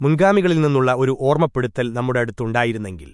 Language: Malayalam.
മുൻഗാമികളിൽ നിന്നുള്ള ഒരു ഓർമ്മപ്പെടുത്തൽ നമ്മുടെ അടുത്തുണ്ടായിരുന്നെങ്കിൽ